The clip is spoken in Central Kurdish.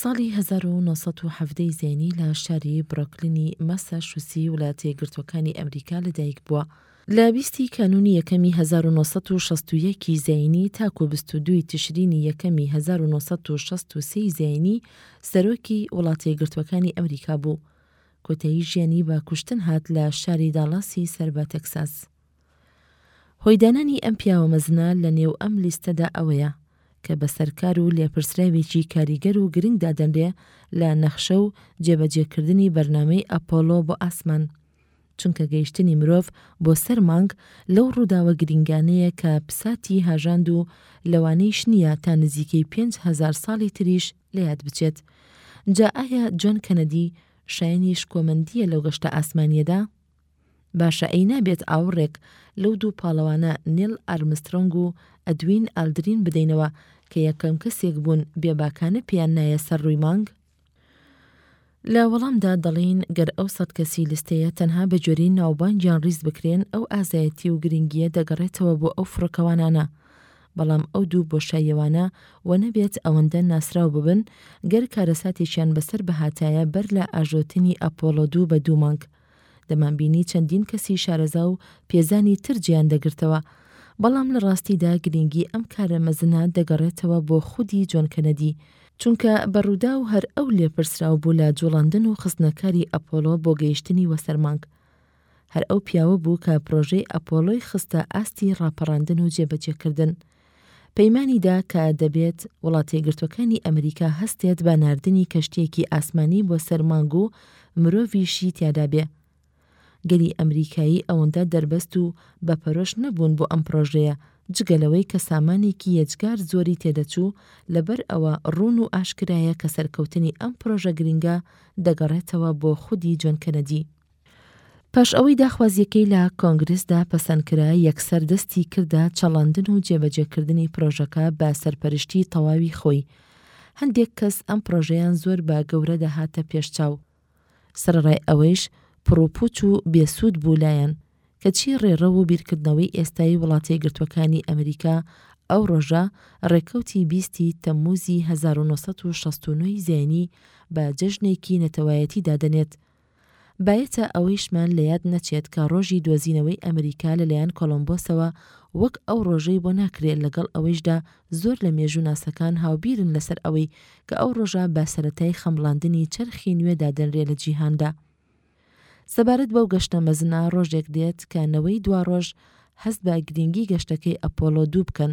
ساڵی هەزار و نۆ سەد و حەڤدە ی زەینی لە شاری برۆکلینی ماساشوسی ولاتە یەکگرتوەکانی ئەمریکا لە دایک بووە. لە بیست ی کانونی یەکەمی هەزار و نۆ سەد و شەست و یەک ی زەینی تاکو بیست و دوو ی تشرینی یەکەمی هەزار و نۆ سەد و شەست و سێ ی زەینی سەرۆکی ولاتە یەکگرتوەکانی ئەمریکا بوو. کۆتایی ژیانی بە کوشتن هات لە شاری داڵاسی سەر بە تەکساس. هۆی دانانی ئەم پیاوە مەزنە لە نێو ئەم لیستەدا ئەوەیە، کە بە سەرکار و لێپرسراوێکی کاریگەر و گرنگ دادەنرێ لە نەخشە و جێبەجێکردنی بەرنامەی ئەپۆڵۆ بۆ ئاسمان، چونکە گەیشتنی مرۆڤ بۆ سەر مانگ لەو ڕووداوە گرینگانەیە کە پساتی هاژاند و لەوانەیش نییە تا نزیکەی پێنج هەزار ساڵی تریش لە یاد بچێت. جا ئایا جۆن کەنەدی شایەنی شکۆمەندییە لەو گەشتە ئاسمانییەدا؟ باشە ئەی نابێت ئاوڕێک لەو دوو پاڵەوانە نیل ئارمسترۆنگ و ئەدوین ئالدرین بدەینەوە کە یەکەم کەسێک بوون بێباکانە پێیان نایە سەر ڕووی مانگ؟ لە وەڵامدا دەڵێین گەر ئەو سەد کەسی لستەیە تەنها بە جۆری ناوبانگیان ڕیز بکرێن ئەو ئازایەتی و گرنگیە دەگەڕێتەوە بۆ ئەو فڕۆکەوانانە بەڵام ئەو دوو بۆشاییەوانە و نەبێت ئەوەندە ناسراو ببن گەر کارەساتێکیان بەسەر بهاتایە بەر لە ئاژۆتنی ئەپۆڵۆ دوو بە دوو مانگ دەمانبینی چەندین کەسی شارەزا و پێزانی تر جێیان دەگرتەوە. بەڵام لە ڕاستیدا گرینگی ئەم کارە مەزنە دەگەڕێتەوە بۆ خودی جۆن کەنەدی. چونکە بە ڕووداو هەر ئەو لێپرسراو بوو لە جووڵاندن و خستنە کاری ئەپۆڵۆ بۆ گەیشتنی وەسەر مانگ. هەر ئەو پیاوە بوو کە پرۆژەی ئەپۆڵۆی خستە ئاستی ڕاپەڕاندن و جێبەجێکردن. پەیمانی دا کە دەبێت وڵاتیەگرتوەکانی ئەمریکا هەستێت بە ناردنی کەشتیەکی ئاسمانی بۆ سەر مانگ و مرۆڤیشی تیادا بێ. گەلی ئەمریکایی ئەوەندە دەربەست و بە پەرۆش نەبوون بۆ ئەم پرۆژەیە جگە لەوەی کە سامانێکی یەجگار زۆری تێدەچوو لەبەر ئەوە ڕوون و ئاشکرایە کە سەرکەوتنی ئەم پرۆژە گرنگە دەگەڕێتەوە بۆ خودی جۆن کەنەدی. پاش ئەوەی داخوازییەکەی لە کۆنگرسدا پەسەندکرا، یەکسەر دەستی کردە چەڵەندن و جێبەجێکردنی پرۆژەکە بە سەرپەرشتیی تەواوی خۆی. هەندێک کەس ئەم پرۆژەیان زۆر بە گەورە دەهاتە پێش چاو. سەرەڕای ئەوەیش پڕوپووچ و بێسوود بوو لایان. کەچی ڕێڕەو و بیرکردنەوەی ئێستای وڵاتەیەکگرتووەکانی ئەمریکا ئەو ڕۆژە، ڕێکەوتی بیست ی تەممووزی هەزار و نۆ سەد و شەست و نۆ ی زایینی بە جەژنێکی نەتەوایەتی دادەنێت. بایەتە ئەوەیشمان لە یاد نەچێت کە ڕۆژی دۆزینەوەی ئەمریکا لە لەیان کۆڵۆمبۆسەوە وەک ئەو ڕۆژەی بۆ ناکرێ لەگەڵ ئەوەیشدا زۆر لە مێژووناسەکان هاوبیرن لەسەر ئەوەی کە ئەو ڕۆژە بە سەرەتای خەمڵاندنی چەرخی نوێ دادەنرێ لە جیهاندا. سەبارەت بەو گەشتە مەزنە ڕۆژێک دێت کە نەوەی دواڕۆژ هەست بە گرینگی گەشتەکەی ئەپۆڵۆ دوو بکەن